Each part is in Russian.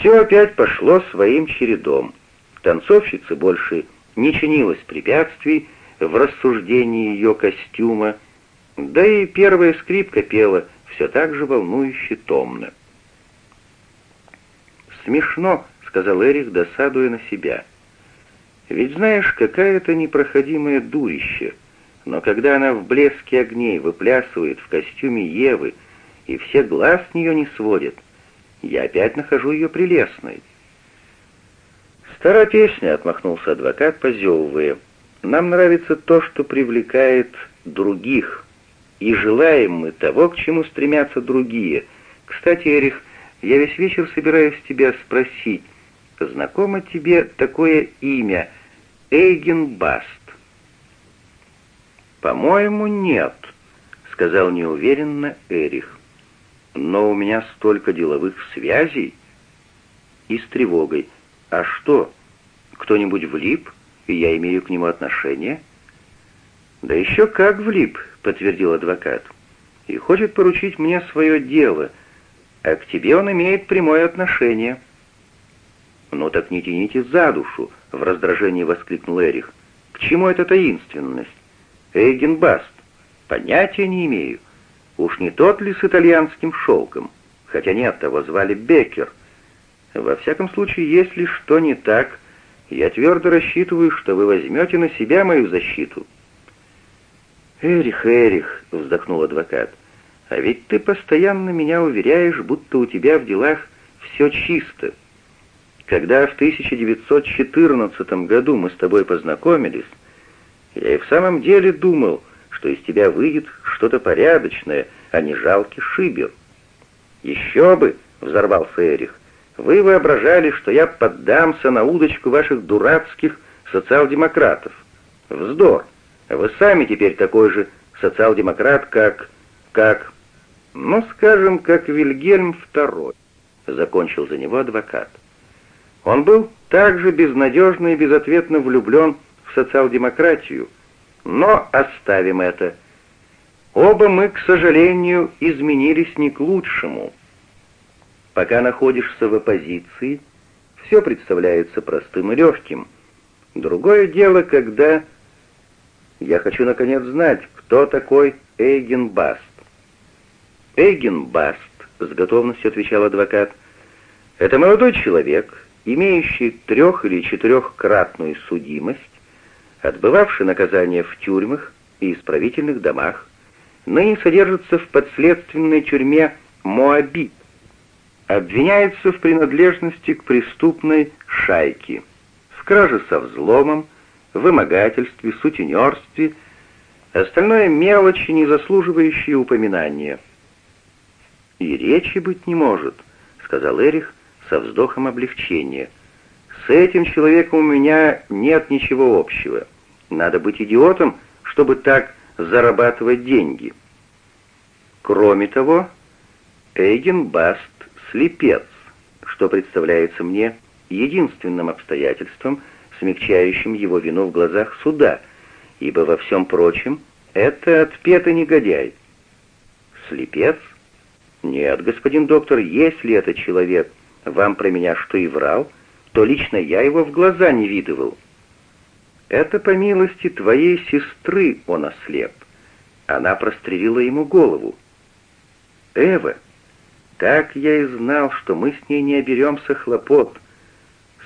Все опять пошло своим чередом. Танцовщица больше не чинилась препятствий в рассуждении ее костюма, да и первая скрипка пела все так же волнующе томно. «Смешно», — сказал Эрих, досадуя на себя. «Ведь знаешь, какая это непроходимое дурище, но когда она в блеске огней выплясывает в костюме Евы, и все глаз с нее не сводят, я опять нахожу ее прелестной». «Старая песня», — отмахнулся адвокат, позевывая. «Нам нравится то, что привлекает других, и желаем мы того, к чему стремятся другие. Кстати, Эрих, я весь вечер собираюсь тебя спросить, знакомо тебе такое имя Эйген Баст?» «По-моему, нет», — сказал неуверенно Эрих. «Но у меня столько деловых связей». И с тревогой. «А что, кто-нибудь влип, и я имею к нему отношение?» «Да еще как влип», — подтвердил адвокат. «И хочет поручить мне свое дело, а к тебе он имеет прямое отношение». «Ну так не тяните за душу», — в раздражении воскликнул Эрих. «К чему эта таинственность? Эйгенбаст. Понятия не имею. Уж не тот ли с итальянским шелком? Хотя нет, того звали Беккер. Во всяком случае, если что не так, я твердо рассчитываю, что вы возьмете на себя мою защиту». «Эрих, Эрих», — вздохнул адвокат, — «а ведь ты постоянно меня уверяешь, будто у тебя в делах все чисто. Когда в 1914 году мы с тобой познакомились, я и в самом деле думал, что из тебя выйдет что-то порядочное, а не жалкий шибер». «Еще бы!» — взорвался Эрих. «Вы воображали, что я поддамся на удочку ваших дурацких социал-демократов. Вздор! Вы сами теперь такой же социал-демократ, как... как... ну, скажем, как Вильгельм II», — закончил за него адвокат. Он был также безнадежно и безответно влюблен в социал-демократию, но оставим это. Оба мы, к сожалению, изменились не к лучшему. Пока находишься в оппозиции, все представляется простым и легким. Другое дело, когда я хочу, наконец, знать, кто такой Эйген Баст. Эйген Баст, с готовностью отвечал адвокат, это молодой человек, имеющий трех- или четырехкратную судимость, отбывавший наказание в тюрьмах и исправительных домах, ныне содержится в подследственной тюрьме Моабит, обвиняется в принадлежности к преступной шайке, в краже со взломом, вымогательстве, сутенерстве, остальное мелочи, не заслуживающие упоминания. «И речи быть не может», — сказал Эрих со вздохом облегчения. «С этим человеком у меня нет ничего общего. Надо быть идиотом, чтобы так зарабатывать деньги». Кроме того, Эйген Баст — слепец, что представляется мне единственным обстоятельством, смягчающим его вину в глазах суда, ибо во всем прочем это отпетый негодяй. Слепец? Нет, господин доктор, если этот человек вам про меня что и врал, то лично я его в глаза не видывал. Это по милости твоей сестры он ослеп. Она прострелила ему голову. Эва, так я и знал, что мы с ней не оберемся хлопот.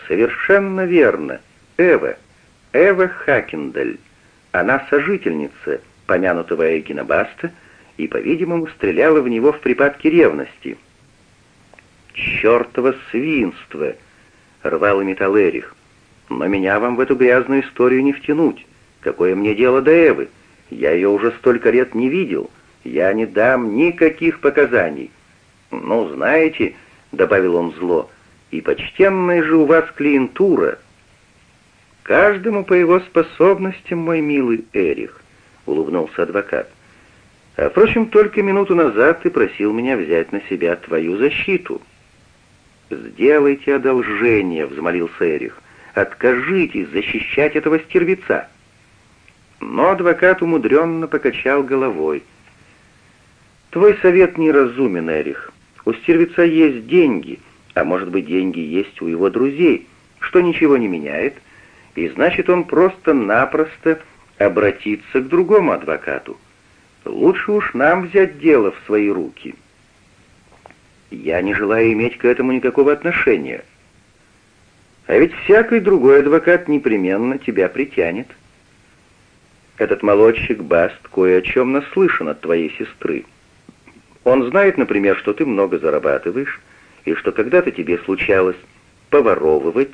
Совершенно верно. Эва, Эва Хакендаль. Она сожительница помянутого Эгина Баста и, по-видимому, стреляла в него в припадке ревности. «Чёртово свинство!» — рвал и металл Эрих. «Но меня вам в эту грязную историю не втянуть. Какое мне дело до Эвы? Я ее уже столько лет не видел. Я не дам никаких показаний». «Ну, знаете», — добавил он зло, — «и почтенная же у вас клиентура». «Каждому по его способностям, мой милый Эрих», — улыбнулся адвокат. «А, впрочем, только минуту назад ты просил меня взять на себя твою защиту». «Сделайте одолжение», — взмолился Эрих. «Откажитесь защищать этого стервеца». Но адвокат умудренно покачал головой. «Твой совет неразумен, Эрих. У стервеца есть деньги, А может быть, деньги есть у его друзей, что ничего не меняет, и значит, он просто-напросто обратится к другому адвокату. Лучше уж нам взять дело в свои руки. Я не желаю иметь к этому никакого отношения. А ведь всякий другой адвокат непременно тебя притянет. Этот молодчик Баст кое о чем наслышан от твоей сестры. Он знает, например, что ты много зарабатываешь, и что когда-то тебе случалось поворовывать.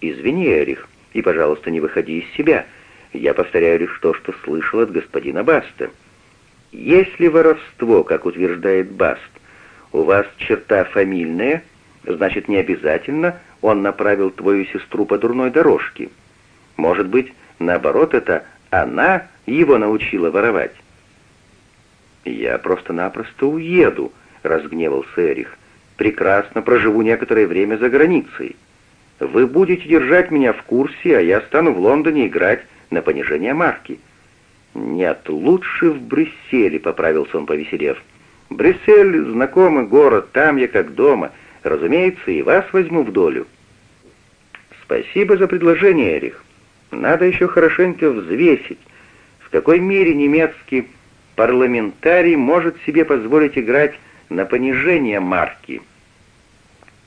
Извини, Эрих, и, пожалуйста, не выходи из себя. Я повторяю лишь то, что слышал от господина Баста. Если воровство, как утверждает Баст, у вас черта фамильная, значит, не обязательно он направил твою сестру по дурной дорожке. Может быть, наоборот, это она его научила воровать. «Я просто-напросто уеду», — разгневался Эрих. «Прекрасно проживу некоторое время за границей. Вы будете держать меня в курсе, а я стану в Лондоне играть на понижение марки». «Нет, лучше в Брюсселе», — поправился он, повеселев. «Брюссель — знакомый город, там я как дома. Разумеется, и вас возьму в долю». «Спасибо за предложение, Эрих. Надо еще хорошенько взвесить, в какой мере немецкий парламентарий может себе позволить играть на понижение марки.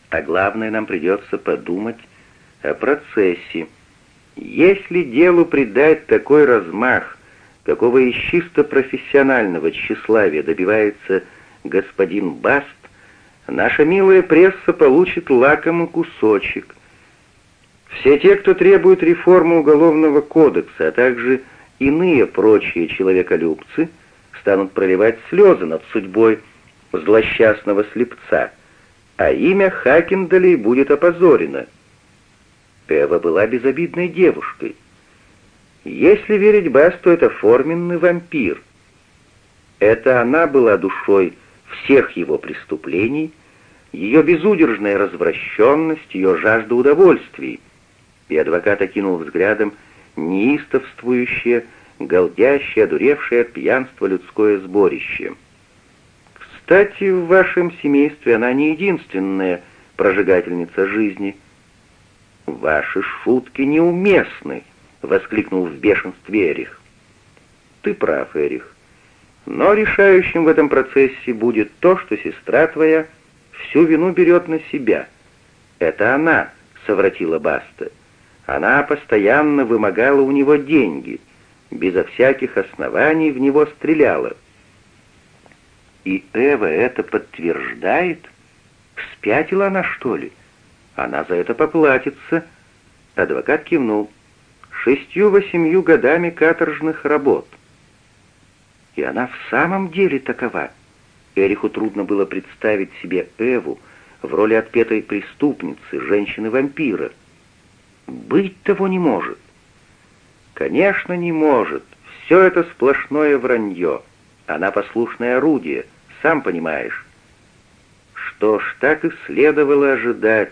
А главное, нам придется подумать о процессе. Если делу придать такой размах, какого из чисто профессионального тщеславия добивается господин Баст, наша милая пресса получит лакомый кусочек. Все те, кто требует реформы Уголовного кодекса, а также иные прочие человеколюбцы, станут проливать слезы над судьбой злосчастного слепца, а имя Хакендалей будет опозорено. Эва была безобидной девушкой. Если верить Басту, это форменный вампир. Это она была душой всех его преступлений, ее безудержная развращенность, ее жажда удовольствий. И адвокат окинул взглядом неистовствующее, голдящее, одуревшее от пьянства людское сборище. Кстати, в вашем семействе она не единственная прожигательница жизни. Ваши шутки неуместны, воскликнул в бешенстве Эрих. Ты прав, Эрих. Но решающим в этом процессе будет то, что сестра твоя всю вину берет на себя. Это она совратила Баста. Она постоянно вымогала у него деньги, безо всяких оснований в него стреляла. И Эва это подтверждает? Спятила она, что ли? Она за это поплатится. Адвокат кивнул. Шестью-восемью годами каторжных работ. И она в самом деле такова. Эриху трудно было представить себе Эву в роли отпетой преступницы, женщины-вампира — быть того не может. Конечно, не может. Все это сплошное вранье. Она послушное орудие, сам понимаешь. Что ж, так и следовало ожидать,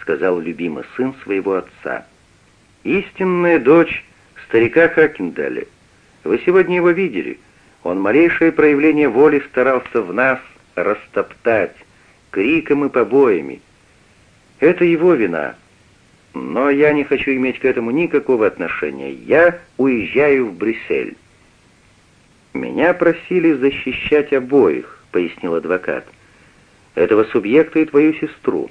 сказал любимый сын своего отца. Истинная дочь старика Хакендаля. Вы сегодня его видели. Он малейшее проявление воли старался в нас растоптать, криком и побоями. Это его вина, но я не хочу иметь к этому никакого отношения. Я уезжаю в Брюссель». «Меня просили защищать обоих», — пояснил адвокат. «Этого субъекта и твою сестру.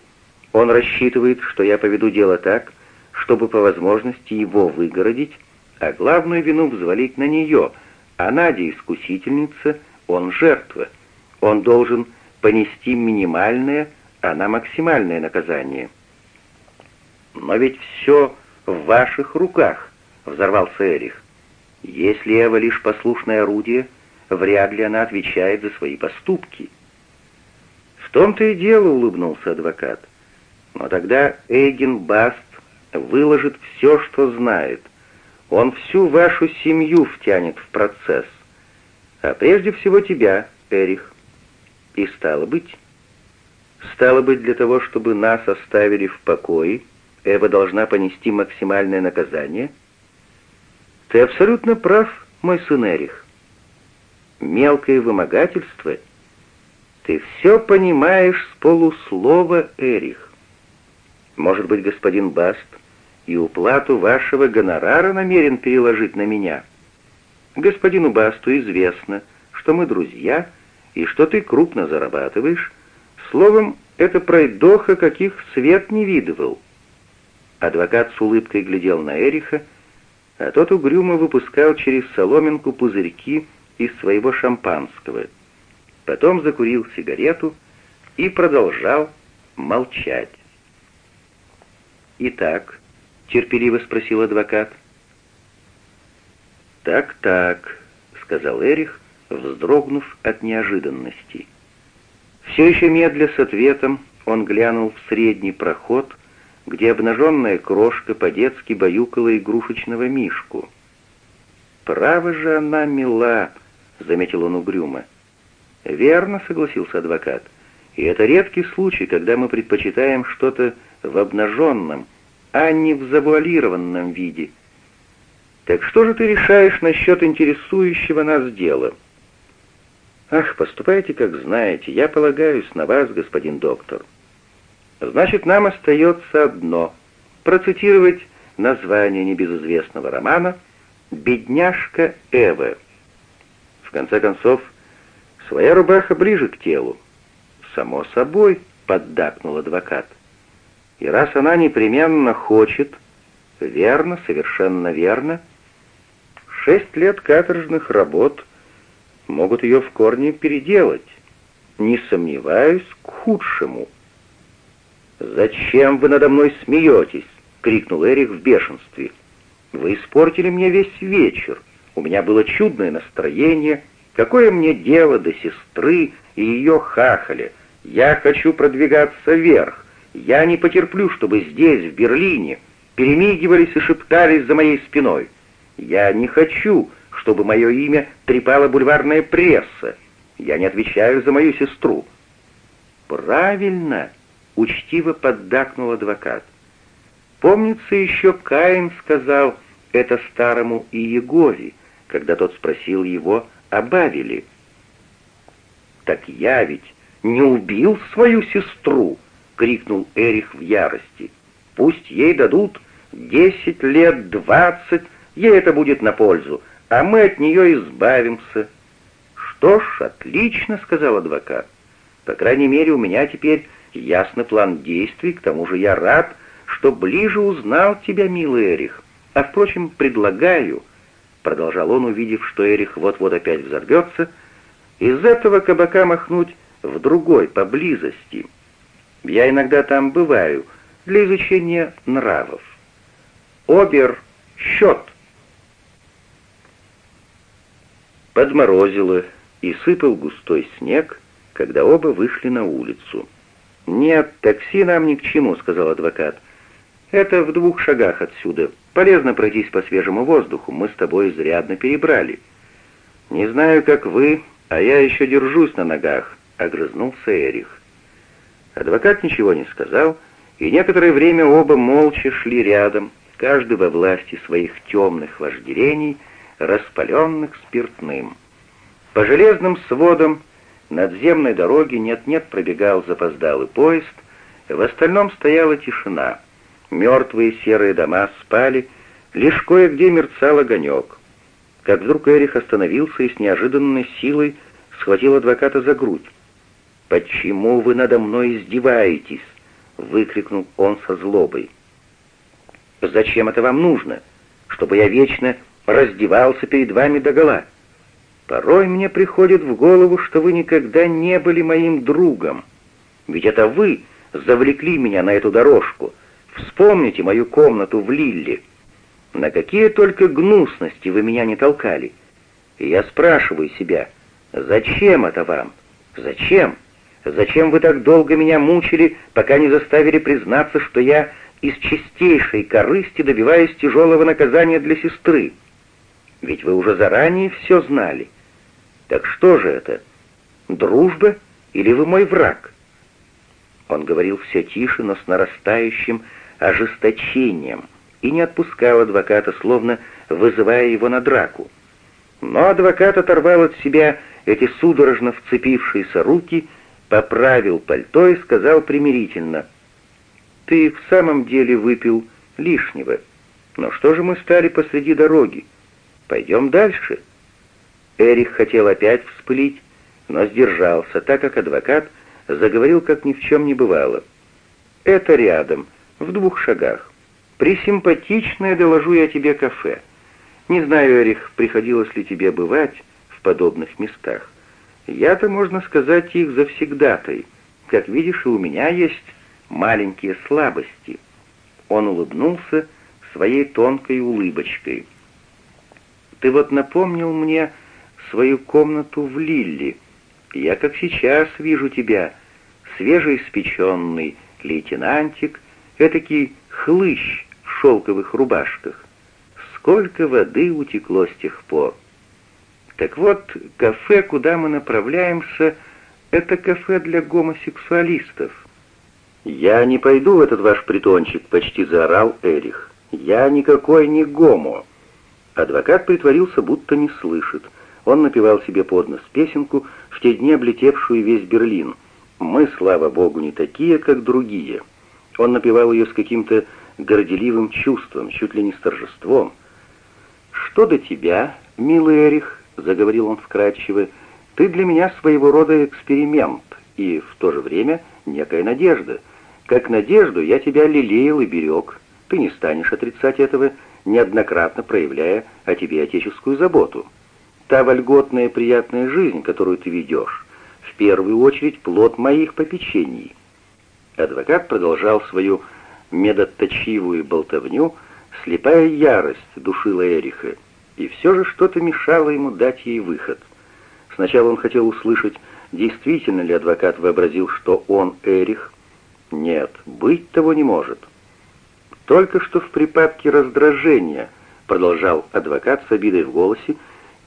Он рассчитывает, что я поведу дело так, чтобы по возможности его выгородить, а главную вину взвалить на нее, а Надя искусительница, он жертва. Он должен понести минимальное, а на максимальное наказание». «Но ведь все в ваших руках», — взорвался Эрих. «Если Эва лишь послушное орудие, вряд ли она отвечает за свои поступки». «В том-то и дело», — улыбнулся адвокат. «Но тогда Эйген Баст выложит все, что знает. Он всю вашу семью втянет в процесс. А прежде всего тебя, Эрих. И стало быть...» «Стало быть, для того, чтобы нас оставили в покое...» Эва должна понести максимальное наказание? Ты абсолютно прав, мой сын Эрих. Мелкое вымогательство? Ты все понимаешь с полуслова, Эрих. Может быть, господин Баст и уплату вашего гонорара намерен переложить на меня? Господину Басту известно, что мы друзья и что ты крупно зарабатываешь. Словом, это пройдоха, каких свет не видывал». Адвокат с улыбкой глядел на Эриха, а тот угрюмо выпускал через соломинку пузырьки из своего шампанского. Потом закурил сигарету и продолжал молчать. «Итак», — терпеливо спросил адвокат. «Так-так», — сказал Эрих, вздрогнув от неожиданности. Все еще медля с ответом, он глянул в средний проход, где обнаженная крошка по-детски баюкала игрушечного мишку. «Право же она мила», — заметил он угрюмо. «Верно», — согласился адвокат. «И это редкий случай, когда мы предпочитаем что-то в обнаженном, а не в завуалированном виде. Так что же ты решаешь насчет интересующего нас дела?» «Ах, поступайте, как знаете. Я полагаюсь на вас, господин доктор». «Значит, нам остается одно — процитировать название небезызвестного романа «Бедняжка Эва». В конце концов, своя рубаха ближе к телу. «Само собой», — поддакнул адвокат. «И раз она непременно хочет...» «Верно, совершенно верно. Шесть лет каторжных работ могут ее в корне переделать. Не сомневаюсь, к худшему». «Зачем вы надо мной смеетесь?» — крикнул Эрих в бешенстве. «Вы испортили мне весь вечер. У меня было чудное настроение. Какое мне дело до сестры и ее хахаля? Я хочу продвигаться вверх. Я не потерплю, чтобы здесь, в Берлине, перемигивались и шептались за моей спиной. Я не хочу, чтобы мое имя трепала бульварная пресса. Я не отвечаю за мою сестру». «Правильно!» — учтиво поддакнул адвокат. «Помнится, еще Каин сказал это старому Иегове, когда тот спросил его о Бавеле. «Так я ведь не убил свою сестру!» — крикнул Эрих в ярости. «Пусть ей дадут десять лет, двадцать, ей это будет на пользу, а мы от нее избавимся». «Что ж, отлично», — сказал адвокат. «По крайней мере, у меня теперь ясный план действий, к тому же я рад, что ближе узнал тебя, милый Эрих. А, впрочем, предлагаю, — продолжал он, увидев, что Эрих вот-вот опять взорвется, — из этого кабака махнуть в другой, поблизости. Я иногда там бываю для изучения нравов. Обер, счет. Подморозило и сыпал густой снег, когда оба вышли на улицу. «Нет, такси нам ни к чему», — сказал адвокат. «Это в двух шагах отсюда. Полезно пройтись по свежему воздуху. Мы с тобой изрядно перебрали». «Не знаю, как вы, а я еще держусь на ногах», — огрызнулся Эрих. Адвокат ничего не сказал, и некоторое время оба молча шли рядом, каждый во власти своих темных вожделений, распаленных спиртным. По железным сводам надземной дороги нет-нет пробегал запоздалый поезд, в остальном стояла тишина — Мертвые серые дома спали, лишь кое-где мерцал огонек. Как вдруг Эрих остановился и с неожиданной силой схватил адвоката за грудь. «Почему вы надо мной издеваетесь?» — выкрикнул он со злобой. «Зачем это вам нужно? Чтобы я вечно раздевался перед вами догола? Порой мне приходит в голову, что вы никогда не были моим другом. Ведь это вы завлекли меня на эту дорожку, Вспомните мою комнату в Лилле. На какие только гнусности вы меня не толкали. И я спрашиваю себя, зачем это вам? Зачем? Зачем вы так долго меня мучили, пока не заставили признаться, что я из чистейшей корысти добиваюсь тяжелого наказания для сестры? Ведь вы уже заранее все знали. Так что же это? Дружба или вы мой враг?» Он говорил все тише, но с нарастающим ожесточением и не отпускал адвоката, словно вызывая его на драку. Но адвокат оторвал от себя эти судорожно вцепившиеся руки, поправил пальто и сказал примирительно, Ты в самом деле выпил лишнего. Но что же мы стали посреди дороги? Пойдем дальше». Эрих хотел опять вспылить, но сдержался, так как адвокат заговорил, как ни в чем не бывало. «Это рядом, в двух шагах. Присимпатичное, доложу я тебе, кафе. Не знаю, Эрих, приходилось ли тебе бывать в подобных местах. Я-то, можно сказать, их завсегдатай. Как видишь, и у меня есть маленькие слабости». Он улыбнулся своей тонкой улыбочкой. «Ты вот напомнил мне свою комнату в Лилли. Я как сейчас вижу тебя, свежеиспеченный лейтенантик, этакий хлыщ в шелковых рубашках. Сколько воды утекло с тех пор. Так вот, кафе, куда мы направляемся, это кафе для гомосексуалистов. «Я не пойду в этот ваш притончик», — почти заорал Эрих. «Я никакой не гомо». Адвокат притворился, будто не слышит. Он напевал себе под нос песенку, в те дни облетевшую весь Берлин. «Мы, слава богу, не такие, как другие». Он напевал ее с каким-то горделивым чувством, чуть ли не с торжеством. «Что до тебя, милый Эрих?» — заговорил он вкрадчиво. «Ты для меня своего рода эксперимент и в то же время некая надежда. Как надежду я тебя лелеял и берег. Ты не станешь отрицать этого, неоднократно проявляя о тебе отеческую заботу». Та вольготная приятная жизнь, которую ты ведешь, в первую очередь плод моих попечений». Адвокат продолжал свою медотточивую болтовню, слепая ярость душила Эриха, и все же что-то мешало ему дать ей выход. Сначала он хотел услышать, действительно ли адвокат вообразил, что он Эрих. Нет, быть того не может. Только что в припадке раздражения, продолжал адвокат с обидой в голосе,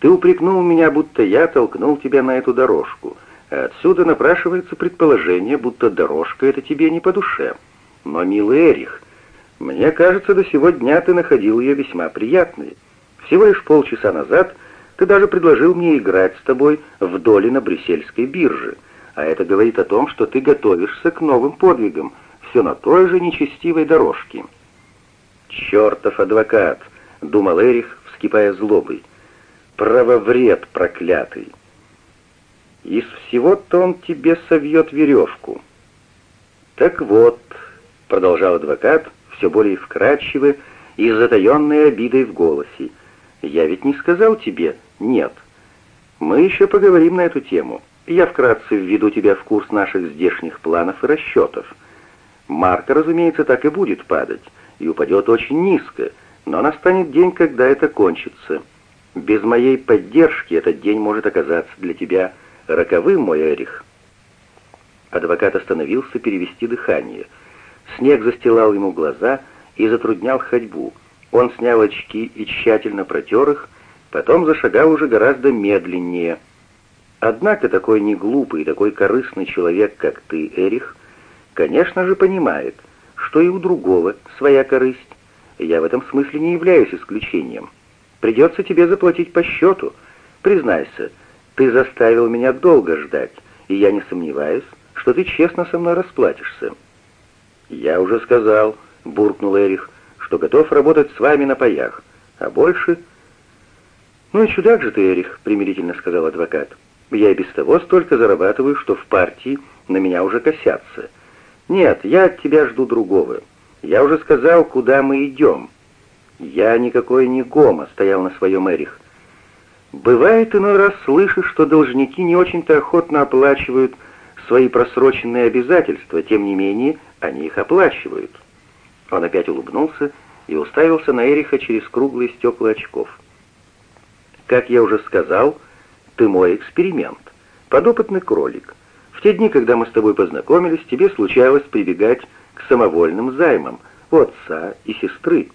ты упрекнул меня, будто я толкнул тебя на эту дорожку. А отсюда напрашивается предположение, будто дорожка это тебе не по душе. Но, милый Эрих, мне кажется, до сего дня ты находил ее весьма приятной. Всего лишь полчаса назад ты даже предложил мне играть с тобой в доле на брюссельской бирже, а это говорит о том, что ты готовишься к новым подвигам, все на той же нечестивой дорожке». «Чертов адвокат!» — думал Эрих, вскипая злобой правовред проклятый. Из всего-то он тебе совьет веревку. Так вот, продолжал адвокат, все более вкрадчиво и затаенной обидой в голосе, я ведь не сказал тебе «нет». Мы еще поговорим на эту тему. Я вкратце введу тебя в курс наших здешних планов и расчетов. Марка, разумеется, так и будет падать, и упадет очень низко, но настанет день, когда это кончится. Без моей поддержки этот день может оказаться для тебя роковым, мой Эрих». Адвокат остановился перевести дыхание. Снег застилал ему глаза и затруднял ходьбу. Он снял очки и тщательно протер их, потом зашагал уже гораздо медленнее. Однако такой неглупый и такой корыстный человек, как ты, Эрих, конечно же понимает, что и у другого своя корысть. Я в этом смысле не являюсь исключением. Придется тебе заплатить по счету. Признайся, ты заставил меня долго ждать, и я не сомневаюсь, что ты честно со мной расплатишься». «Я уже сказал», — буркнул Эрих, — «что готов работать с вами на паях, а больше...» «Ну и чудак же ты, Эрих», — примирительно сказал адвокат. «Я и без того столько зарабатываю, что в партии на меня уже косятся. Нет, я от тебя жду другого. Я уже сказал, куда мы идем». «Я никакой не гомо», — стоял на своем Эрих. «Бывает иной раз слышишь, что должники не очень-то охотно оплачивают свои просроченные обязательства, тем не менее они их оплачивают». Он опять улыбнулся и уставился на Эриха через круглые стекла очков. «Как я уже сказал, ты мой эксперимент, подопытный кролик. В те дни, когда мы с тобой познакомились, тебе случалось прибегать к самовольным займам у отца и сестры.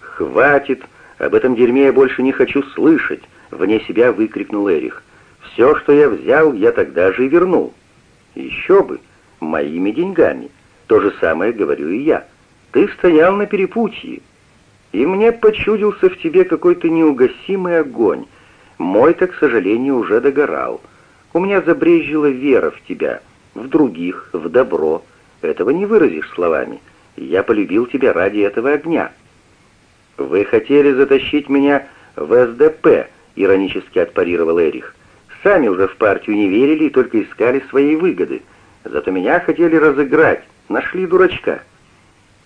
«Хватит! Об этом дерьме я больше не хочу слышать!» — вне себя выкрикнул Эрих. «Все, что я взял, я тогда же и вернул». «Еще бы! Моими деньгами! То же самое говорю и я. Ты стоял на перепутье, и мне почудился в тебе какой-то неугасимый огонь. Мой-то, к сожалению, уже догорал. У меня забрежила вера в тебя, в других, в добро. Этого не выразишь словами. Я полюбил тебя ради этого огня». «Вы хотели затащить меня в СДП», — иронически отпарировал Эрих. «Сами уже в партию не верили и только искали своей выгоды. Зато меня хотели разыграть, нашли дурачка».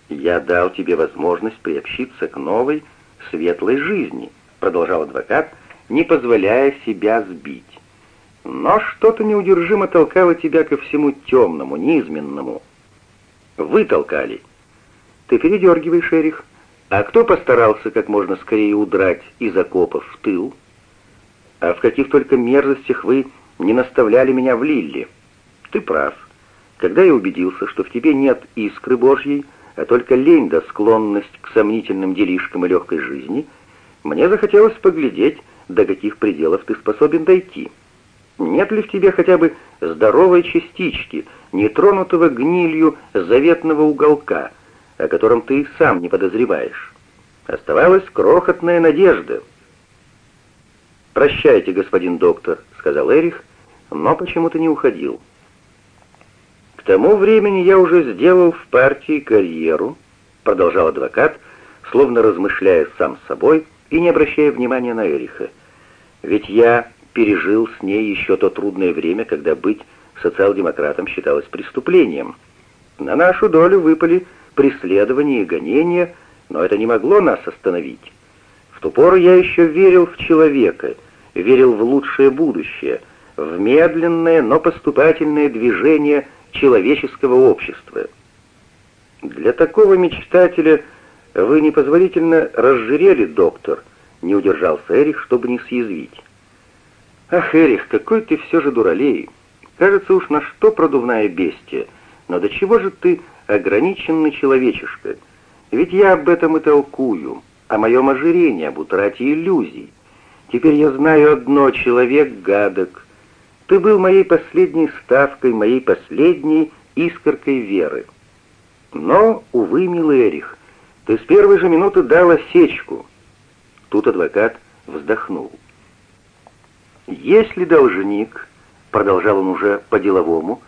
«Я дал тебе возможность приобщиться к новой, светлой жизни», — продолжал адвокат, не позволяя себя сбить. «Но что-то неудержимо толкало тебя ко всему темному, низменному». «Вы толкали». «Ты передергиваешь, Эрих. А кто постарался как можно скорее удрать из окопов в тыл? А в каких только мерзостях вы не наставляли меня в Лилле? Ты прав. Когда я убедился, что в тебе нет искры Божьей, а только лень да склонность к сомнительным делишкам и легкой жизни, мне захотелось поглядеть, до каких пределов ты способен дойти. Нет ли в тебе хотя бы здоровой частички, нетронутого гнилью заветного уголка, о котором ты и сам не подозреваешь? Оставалась крохотная надежда. «Прощайте, господин доктор», — сказал Эрих, но почему-то не уходил тому времени я уже сделал в партии карьеру, продолжал адвокат, словно размышляя сам с собой и не обращая внимания на Эриха. Ведь я пережил с ней еще то трудное время, когда быть социал-демократом считалось преступлением. На нашу долю выпали преследования и гонения, но это не могло нас остановить. В ту пору я еще верил в человека, верил в лучшее будущее, в медленное, но поступательное движение человеческого общества. Для такого мечтателя вы непозволительно разжирели, доктор, не удержался Эрих, чтобы не съязвить. Ах, Эрих, какой ты все же дуралей. Кажется уж на что продувная бестия, но до чего же ты ограниченный человечишка? Ведь я об этом и толкую, о моем ожирении, об утрате иллюзий. Теперь я знаю одно, человек гадок, ты был моей последней ставкой, моей последней искоркой веры. Но, увы, милый Эрих, ты с первой же минуты дал осечку. Тут адвокат вздохнул. Если должник, продолжал он уже по-деловому,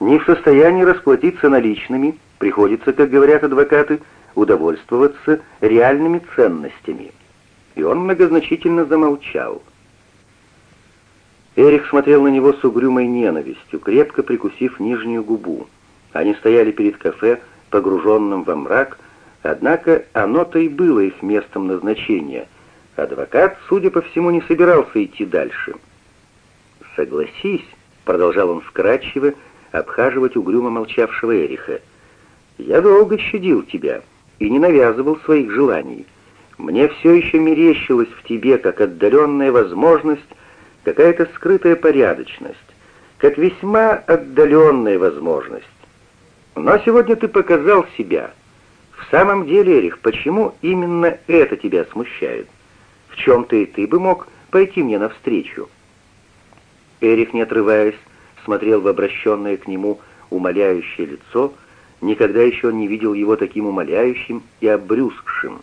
не в состоянии расплатиться наличными, приходится, как говорят адвокаты, удовольствоваться реальными ценностями. И он многозначительно замолчал. Эрих смотрел на него с угрюмой ненавистью, крепко прикусив нижнюю губу. Они стояли перед кафе, погруженным во мрак, однако оно-то и было их местом назначения. Адвокат, судя по всему, не собирался идти дальше. «Согласись», — продолжал он вкратчиво, обхаживать угрюмо молчавшего Эриха, «я долго щадил тебя и не навязывал своих желаний. Мне все еще мерещилось в тебе, как отдаленная возможность какая-то скрытая порядочность, как весьма отдаленная возможность. Но сегодня ты показал себя. В самом деле, Эрих, почему именно это тебя смущает? В чем-то и ты бы мог пойти мне навстречу. Эрих, не отрываясь, смотрел в обращенное к нему умоляющее лицо, никогда еще не видел его таким умоляющим и обрюзгшим.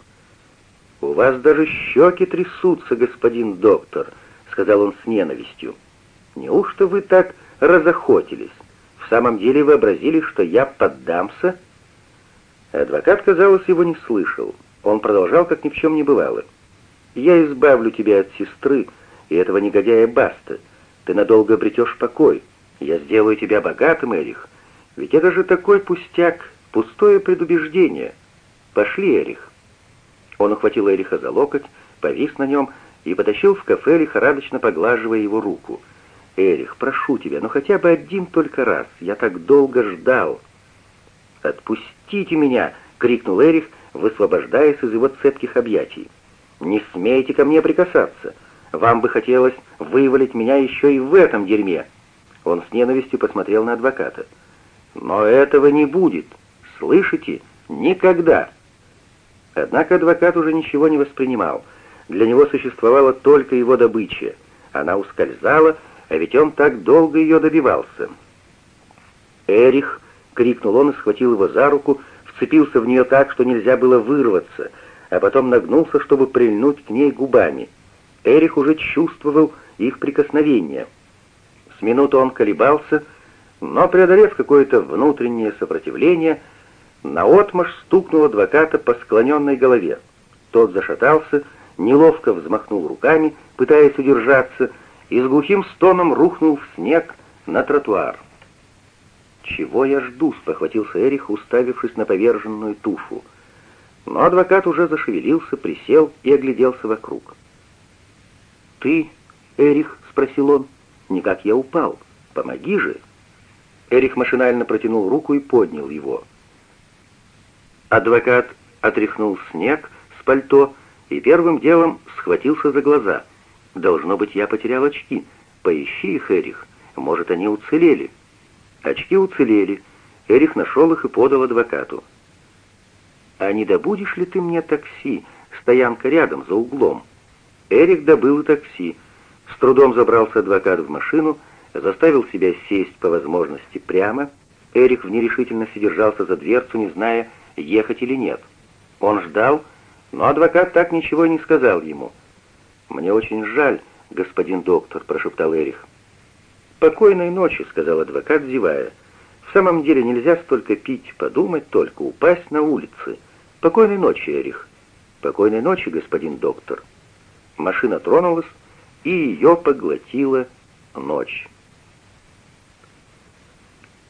«У вас даже щеки трясутся, господин доктор», — сказал он с ненавистью. «Неужто вы так разохотились? В самом деле вообразили, что я поддамся?» Адвокат, казалось, его не слышал. Он продолжал, как ни в чем не бывало. «Я избавлю тебя от сестры и этого негодяя Баста. Ты надолго обретешь покой. Я сделаю тебя богатым, Эрих. Ведь это же такой пустяк, пустое предубеждение. Пошли, Эрих». Он ухватил Эриха за локоть, повис на нем и потащил в кафе, лихорадочно поглаживая его руку. «Эрих, прошу тебя, ну хотя бы один только раз, я так долго ждал». «Отпустите меня!» — крикнул Эрих, высвобождаясь из его цепких объятий. «Не смейте ко мне прикасаться! Вам бы хотелось вывалить меня еще и в этом дерьме!» Он с ненавистью посмотрел на адвоката. «Но этого не будет! Слышите? Никогда!» Однако адвокат уже ничего не воспринимал — для него существовала только его добыча. Она ускользала, а ведь он так долго ее добивался. «Эрих!» — крикнул он и схватил его за руку, вцепился в нее так, что нельзя было вырваться, а потом нагнулся, чтобы прильнуть к ней губами. Эрих уже чувствовал их прикосновение. С минуту он колебался, но, преодолев какое-то внутреннее сопротивление, наотмашь стукнул адвоката по склоненной голове. Тот зашатался, неловко взмахнул руками, пытаясь удержаться, и с глухим стоном рухнул в снег на тротуар. «Чего я жду?» — спохватился Эрих, уставившись на поверженную тушу. Но адвокат уже зашевелился, присел и огляделся вокруг. «Ты, Эрих?» — спросил он. «Никак я упал. Помоги же!» Эрих машинально протянул руку и поднял его. Адвокат отряхнул снег с пальто и первым делом схватился за глаза. «Должно быть, я потерял очки. Поищи их, Эрих. Может, они уцелели». Очки уцелели. Эрих нашел их и подал адвокату. «А не добудешь ли ты мне такси? Стоянка рядом, за углом». Эрих добыл такси. С трудом забрался адвокат в машину, заставил себя сесть по возможности прямо. Эрих в нерешительности держался за дверцу, не зная, ехать или нет. Он ждал, но адвокат так ничего и не сказал ему. «Мне очень жаль, господин доктор», — прошептал Эрих. «Спокойной ночи», — сказал адвокат, зевая. «В самом деле нельзя столько пить, подумать только, упасть на улице. Спокойной ночи, Эрих». «Спокойной ночи, господин доктор». Машина тронулась, и ее поглотила ночь.